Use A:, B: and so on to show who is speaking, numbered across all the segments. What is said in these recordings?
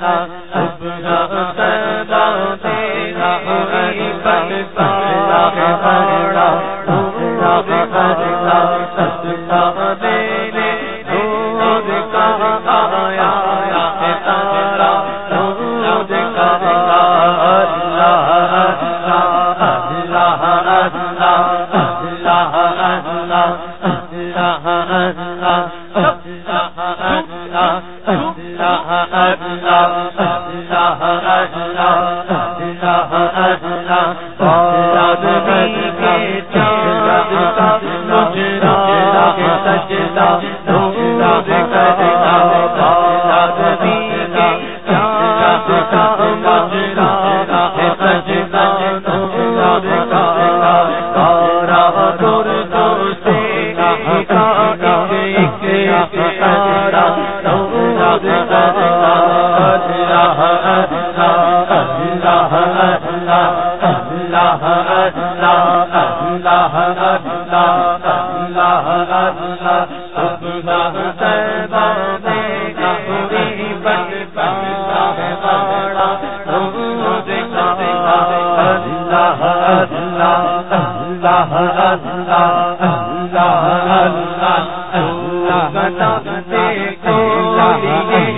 A: سب کا سدا جہ جب راہ دوست دو سے کو لیے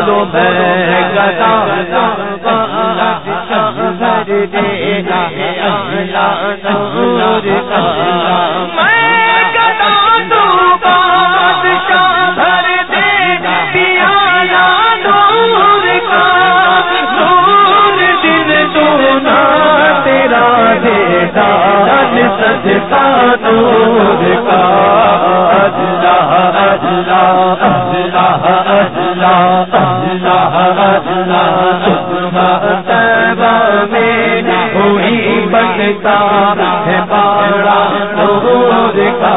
A: لو اللہ اللہ اللہ میں بنتا ہے نور کا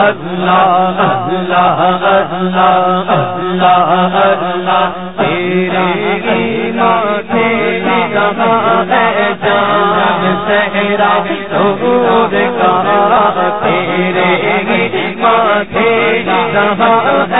A: اللہ اللہ اللہ اللہ اللہ تیرے ماتھے ہے جان سہرا نور کا تیرے ماتھے ہے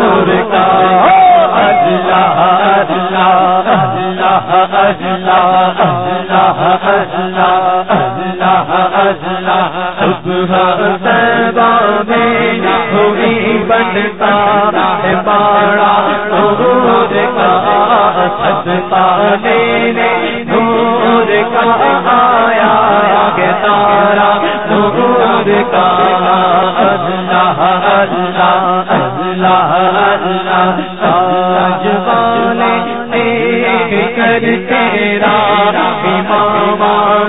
A: تیرا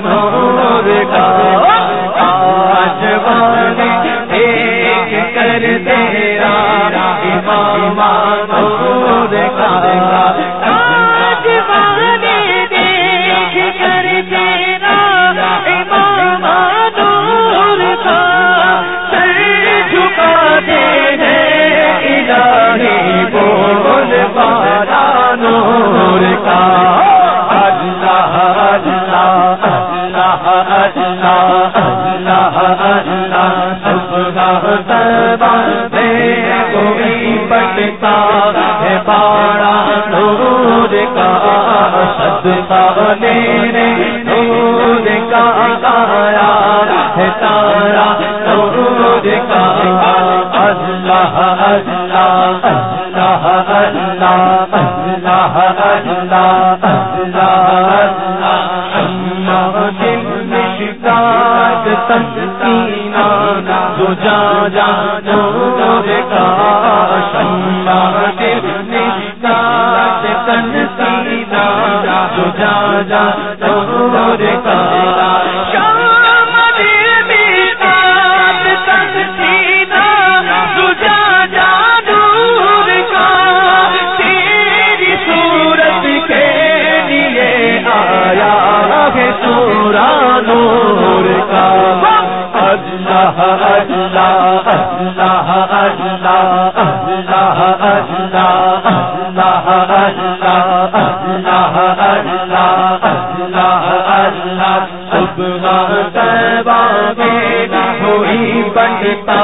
A: نور کا اجوان ایک کر تیرا نور کا نور کا۔ اللہ اللہ ہے بارہ نور کا صدقہ میرے تارا ہے تارا نور کا اللہ اللہ اللہ سکینہ جو جا جا نور کا تن سینہ جو جا جا نور کا اللہ اللہ اللہ اللہ میں ہوئی بنتا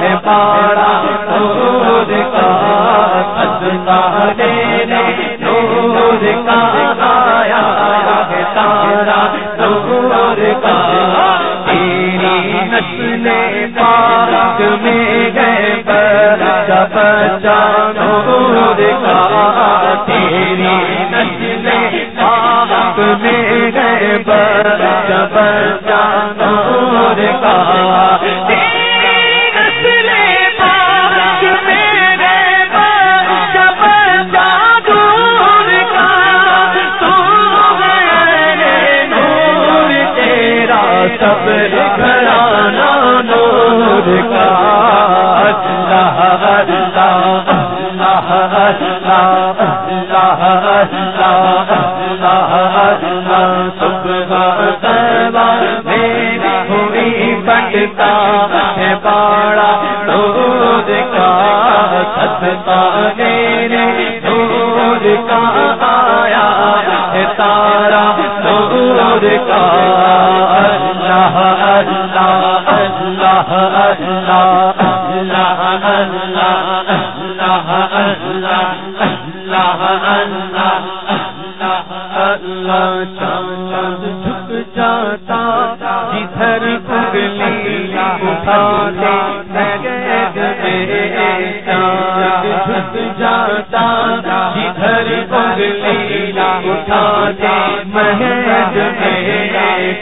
A: ہے پارا نور کا صدقہ دینے نور کا آیا ہے تارا نور کا تیری نسل پاک میں گئے بچہ بچہ نور کا کا ہے باڑا کا صدقہ میرے نور کا آیا ہے تارا نور کا اللہ اللہ اللہ اللہ اللہ اللہ اللہ اللہ اللہ اللہ چاند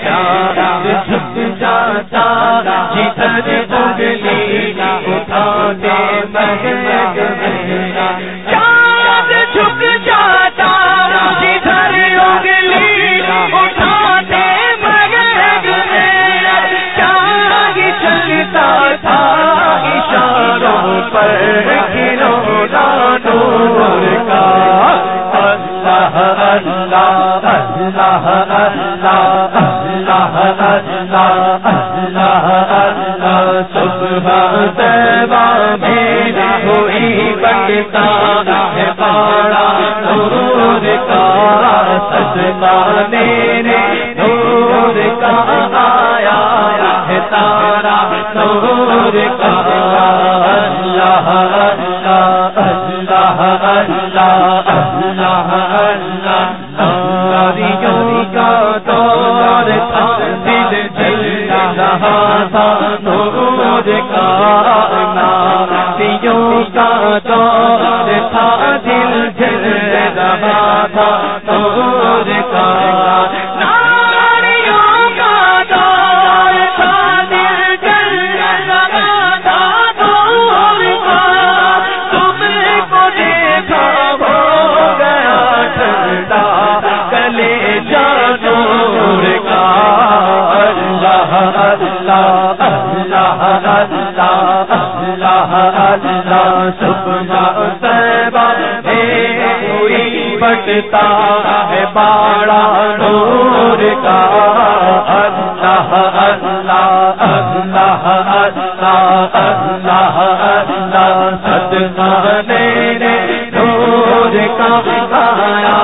A: پیارا سب جاتا جدھر اگلی اٹھانے مہر اللہ اللہ اللہ اللہ اللہ اللہ صبح تیبہ میری ہوئی بنتا ہے باڑا نور کا صدقہ میرے نور کا آیا ہے تارا نور کا اللہ اللہ صبح تیبہ کوئی بٹتا ہے باڑا نور کا۔ اللہ اللہ اللہ اللہ اللہ اللہ صدقہ میرے نور کا آیا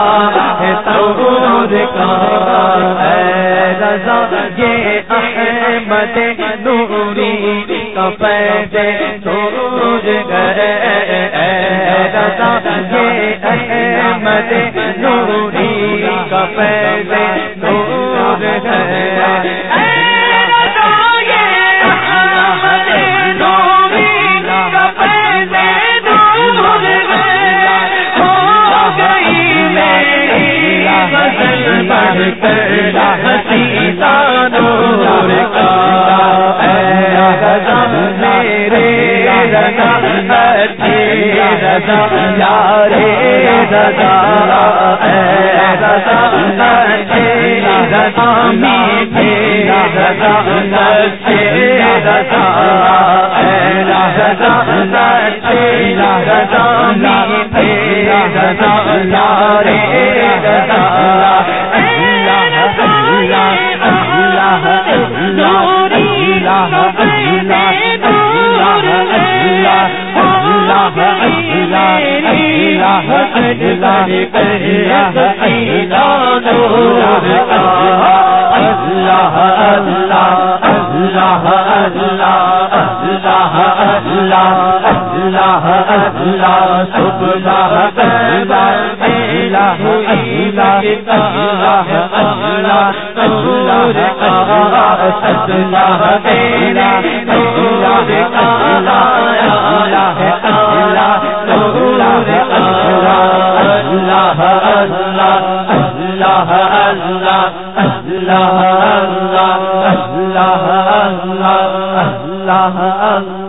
A: ہے، نور کا۔ اے رضا، یہ احمد نوری کا پیدے نور گئے رضا نوری نور ہنسی یارے رضا رضا رضا میٹھے رضا سچے رضا رضا رضا میٹھے رضا یارے رضا اللہ اللہ اللہ اللہ اللہ اللہ اللہ اللہ اللہ اللہ